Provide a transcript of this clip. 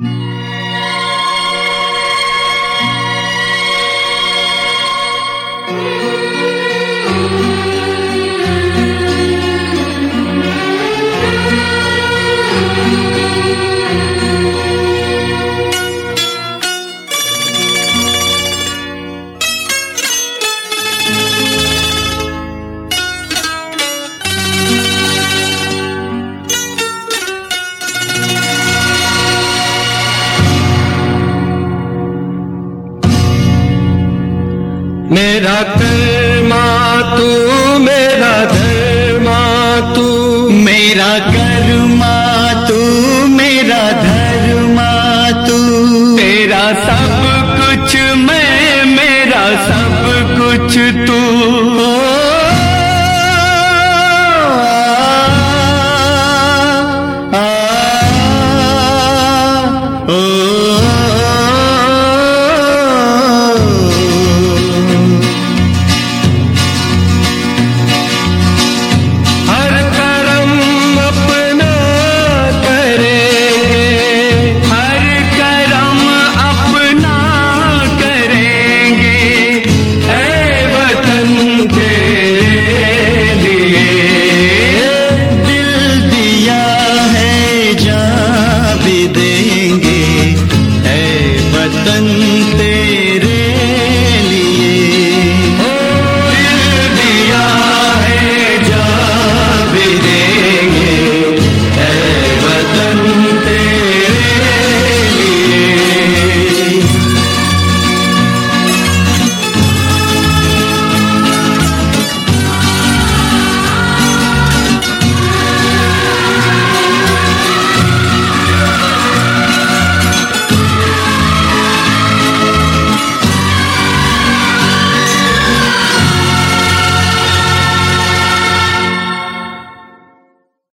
Mm-hmm. मेरा धर्मा, तू मेरा धर्मा, तू मेरा कर्मा, तू मेरा धर्मा, तू तेरा सब कुछ मैं, मेरा सब कुछ तू